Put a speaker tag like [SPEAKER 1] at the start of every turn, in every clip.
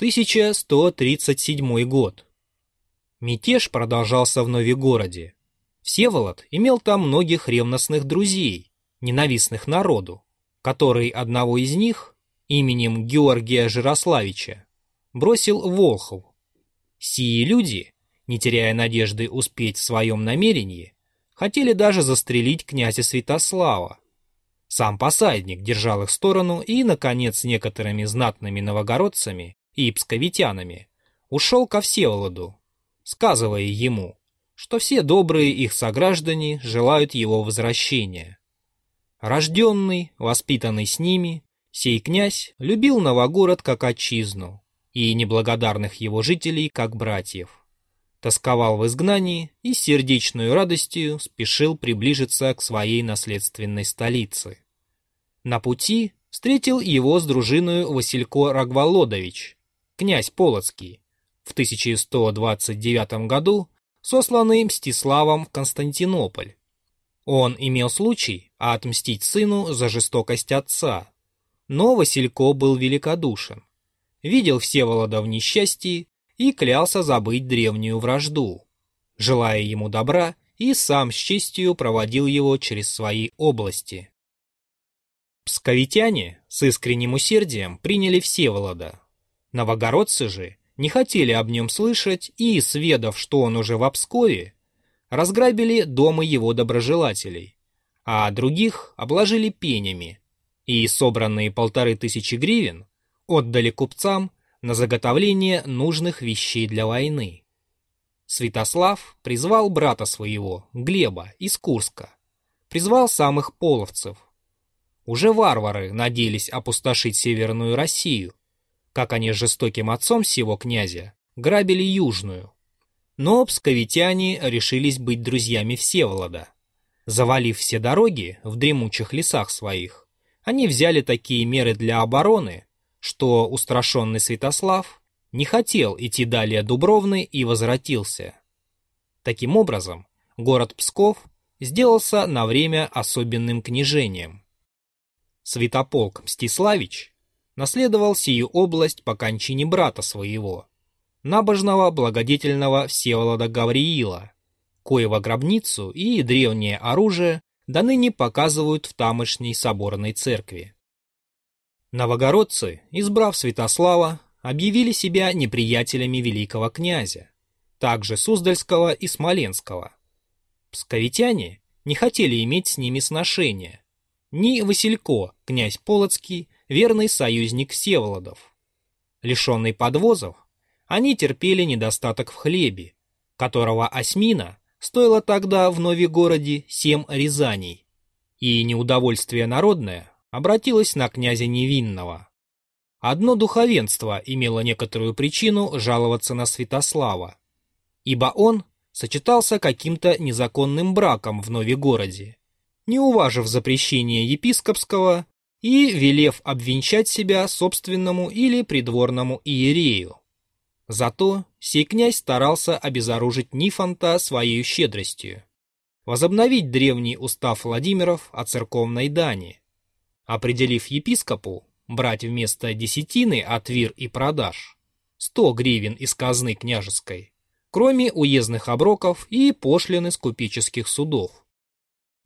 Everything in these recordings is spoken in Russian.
[SPEAKER 1] 1137 год. Мятеж продолжался в Новигороде. Всеволод имел там многих ревностных друзей, ненавистных народу, который одного из них, именем Георгия Жирославича, бросил Волхов. Сии люди, не теряя надежды успеть в своем намерении, хотели даже застрелить князя Святослава. Сам посадник держал их сторону и, наконец, некоторыми знатными новогородцами и псковитянами ушел ко Всеволоду, сказывая ему, что все добрые их сограждане желают его возвращения. Рожденный, воспитанный с ними, сей князь любил Новогород как отчизну и неблагодарных его жителей как братьев. Тосковал в изгнании и с сердечной радостью спешил приближиться к своей наследственной столице. На пути встретил его с дружиной Василько Рогволодович, князь Полоцкий, в 1129 году сосланный Мстиславом в Константинополь. Он имел случай отмстить сыну за жестокость отца, но Василько был великодушен, видел Всеволода в несчастье и клялся забыть древнюю вражду, желая ему добра и сам с честью проводил его через свои области. Псковитяне с искренним усердием приняли Всеволода. Новогородцы же не хотели об нем слышать и, сведав, что он уже в Пскове, разграбили дома его доброжелателей, а других обложили пенями, и собранные полторы тысячи гривен отдали купцам на заготовление нужных вещей для войны. Святослав призвал брата своего, Глеба, из Курска, призвал самых половцев. Уже варвары надеялись опустошить Северную Россию, как они жестоким отцом сего князя грабили Южную. Но псковитяне решились быть друзьями Всеволода. Завалив все дороги в дремучих лесах своих, они взяли такие меры для обороны, что устрашенный Святослав не хотел идти далее Дубровны и возвратился. Таким образом, город Псков сделался на время особенным княжением. Святополк Мстиславич наследовал сию область по кончине брата своего, набожного благодетельного Всеволода Гавриила, коего гробницу и древнее оружие до ныне показывают в тамошней соборной церкви. Новогородцы, избрав Святослава, объявили себя неприятелями великого князя, также Суздальского и Смоленского. Псковитяне не хотели иметь с ними сношения. Ни Василько, князь Полоцкий, верный союзник Всеволодов. Лишенный подвозов, они терпели недостаток в хлебе, которого осьмина стоила тогда в Новигороде семь рязаней, и неудовольствие народное обратилось на князя Невинного. Одно духовенство имело некоторую причину жаловаться на Святослава, ибо он сочетался каким-то незаконным браком в Новигороде, не уважив запрещение епископского и велев обвенчать себя собственному или придворному иерею. Зато сей князь старался обезоружить Нифонта своей щедростью, возобновить древний устав Владимиров о церковной дани, определив епископу брать вместо десятины от вир и продаж 100 гривен из казны княжеской, кроме уездных оброков и пошлины с купеческих судов.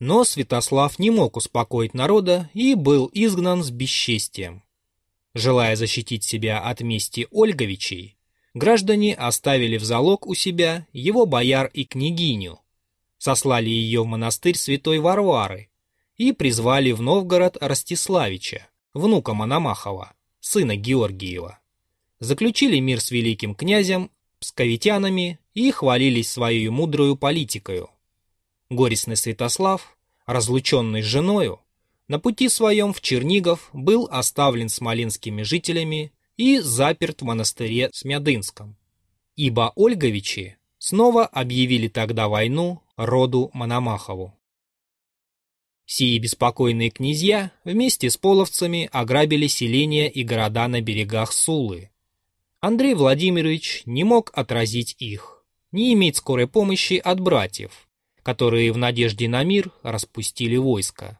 [SPEAKER 1] Но Святослав не мог успокоить народа и был изгнан с бесчестием. Желая защитить себя от мести Ольговичей, граждане оставили в залог у себя его бояр и княгиню, сослали ее в монастырь святой Варвары и призвали в Новгород Ростиславича, внука Мономахова, сына Георгиева. Заключили мир с великим князем, псковитянами и хвалились своей мудрою политикою. Горестный Святослав, разлученный с женою, на пути своем в Чернигов был оставлен смоленскими жителями и заперт в монастыре Смядынском. Ибо Ольговичи снова объявили тогда войну роду Мономахову. Сии беспокойные князья вместе с половцами ограбили селения и города на берегах Сулы. Андрей Владимирович не мог отразить их, не иметь скорой помощи от братьев, которые в надежде на мир распустили войско.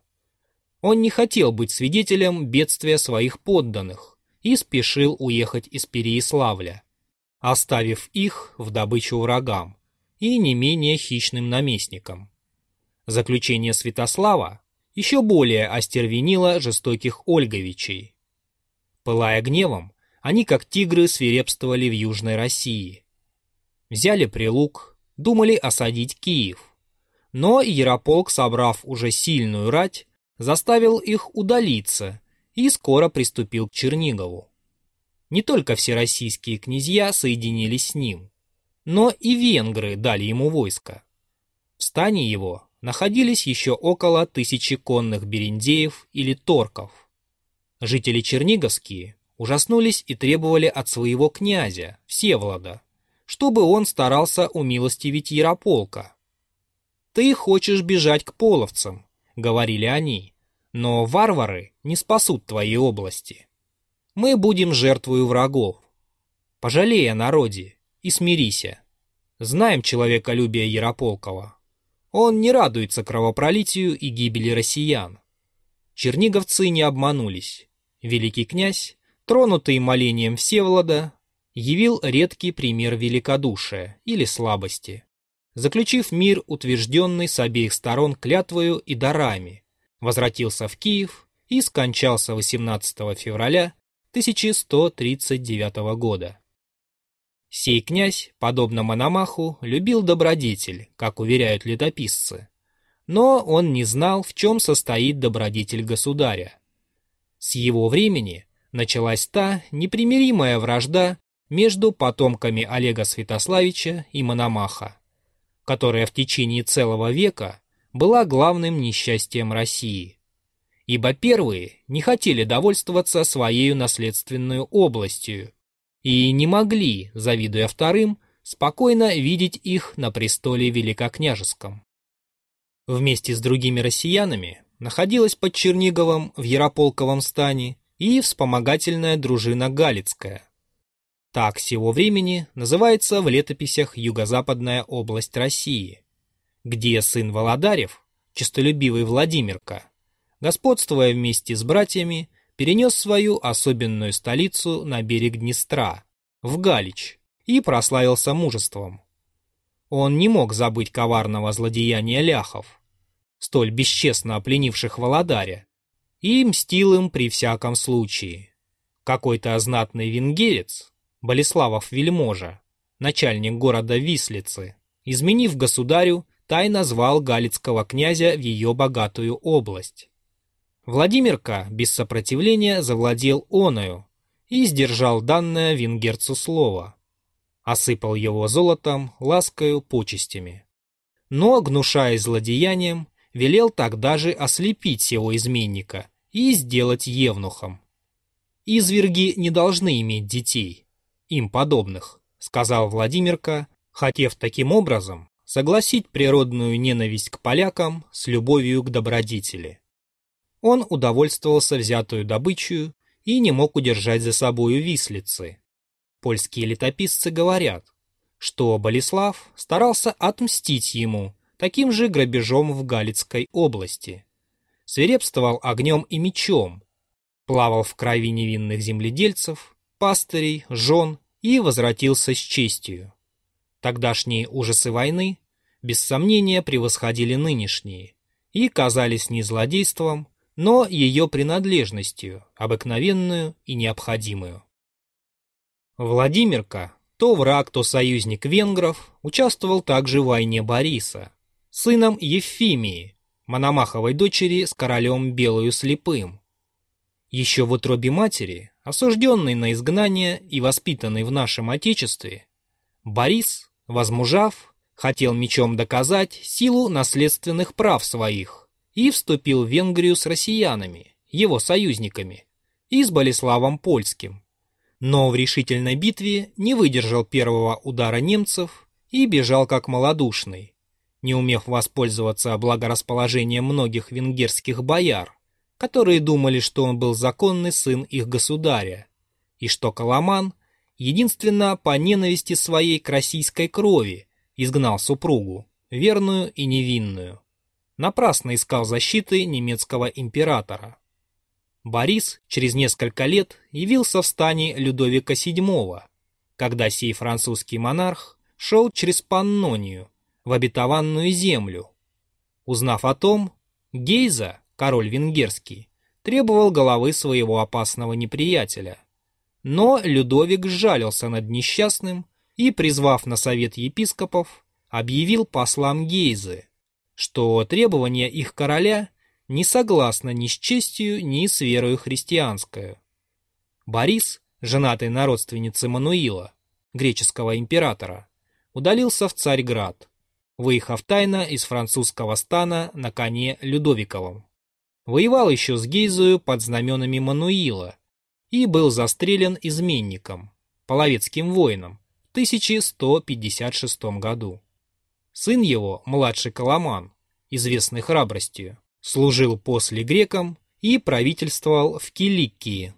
[SPEAKER 1] Он не хотел быть свидетелем бедствия своих подданных и спешил уехать из Переяславля, оставив их в добычу врагам и не менее хищным наместникам. Заключение Святослава еще более остервенило жестоких Ольговичей. Пылая гневом, они как тигры свирепствовали в Южной России. Взяли Прилук, думали осадить Киев. Но Ярополк, собрав уже сильную рать, заставил их удалиться и скоро приступил к Чернигову. Не только всероссийские князья соединились с ним, но и венгры дали ему войско. В стане его находились еще около тысячи конных берендеев или торков. Жители черниговские ужаснулись и требовали от своего князя, Всеволода, чтобы он старался умилостивить Ярополка. «Ты хочешь бежать к половцам», — говорили они, «но варвары не спасут твои области. Мы будем жертвою врагов. Пожалей о народе и смирися. Знаем человеколюбие Ярополкова. Он не радуется кровопролитию и гибели россиян. Черниговцы не обманулись. Великий князь, тронутый молением Всеволода, явил редкий пример великодушия или слабости. Заключив мир, утвержденный с обеих сторон клятвою и дарами, возвратился в Киев и скончался 18 февраля 1139 года. Сей князь, подобно Мономаху, любил добродетель, как уверяют летописцы. Но он не знал, в чем состоит добродетель государя. С его времени началась та непримиримая вражда между потомками Олега Святославича и Мономаха, которая в течение целого века была главным несчастьем России. Ибо первые не хотели довольствоваться своей наследственной областью и не могли, завидуя вторым, спокойно видеть их на престоле великокняжеском. Вместе с другими россиянами находилась под Черниговом в Ярополковом стане и вспомогательная дружина Галицкая. Так сего времени называется в летописях Юго-Западная область России, где сын Володарев, честолюбивый Владимирка, господствуя вместе с братьями, перенес свою особенную столицу на берег Днестра, в Галич, и прославился мужеством. Он не мог забыть коварного злодеяния ляхов, столь бесчестно опленивших Володаря, и мстил им при всяком случае. Какой-то знатный венгерец, Болеславов Вельможа, начальник города Вислицы, изменив государю, тайно звал галицкого князя в ее богатую область. Владимирка без сопротивления завладел оною и сдержал данное венгерцу слово. Осыпал его золотом, ласкою, почестями. Но, гнушаясь злодеянием, велел тогда же ослепить сего изменника и сделать евнухом. «Изверги не должны иметь детей, им подобных», сказал Владимирка, хотев таким образом согласить природную ненависть к полякам с любовью к добродетели. Он удовольствовался взятую добычу и не мог удержать за собою вислицы. Польские летописцы говорят, что Болеслав старался отмстить ему таким же грабежом в Галицкой области. Свирепствовал огнем и мечом, плавал в крови невинных земледельцев, пастырей, жен и возвратился с честью. Тогдашние ужасы войны без сомнения превосходили нынешние и казались не злодейством, но ее принадлежностью, обыкновенную и необходимую. Владимирка, то враг, то союзник венгров, участвовал также в войне Бориса, сыном Ефимии, Мономаховой дочери с королем Белою Слепым. Еще в утробе матери, осужденный на изгнание и воспитанный в нашем Отечестве, Борис, возмужав, хотел мечом доказать силу наследственных прав своих и вступил в Венгрию с россиянами, его союзниками, и с Болеславом Польским. Но в решительной битве не выдержал первого удара немцев и бежал как малодушный, не умев воспользоваться благорасположением многих венгерских бояр, которые думали, что он был законный сын их государя, и что Коломан, единственно по ненависти своей к российской крови, изгнал супругу, верную и невинную напрасно искал защиты немецкого императора. Борис через несколько лет явился в стане Людовика VII, когда сей французский монарх шел через Паннонию в обетованную землю. Узнав о том, Гейза, король венгерский, требовал головы своего опасного неприятеля. Но Людовик сжалился над несчастным и, призвав на совет епископов, объявил послам Гейзы, что требования их короля не согласны ни с честью, ни с верою христианскую. Борис, женатый на родственнице Мануила, греческого императора, удалился в Царьград, выехав тайно из французского стана на коне Людовиковом. Воевал еще с Гейзою под знаменами Мануила и был застрелен изменником, половецким воином, в 1156 году. Сын его, младший Коломан, известный храбростью, служил после грекам и правительствовал в Киликии.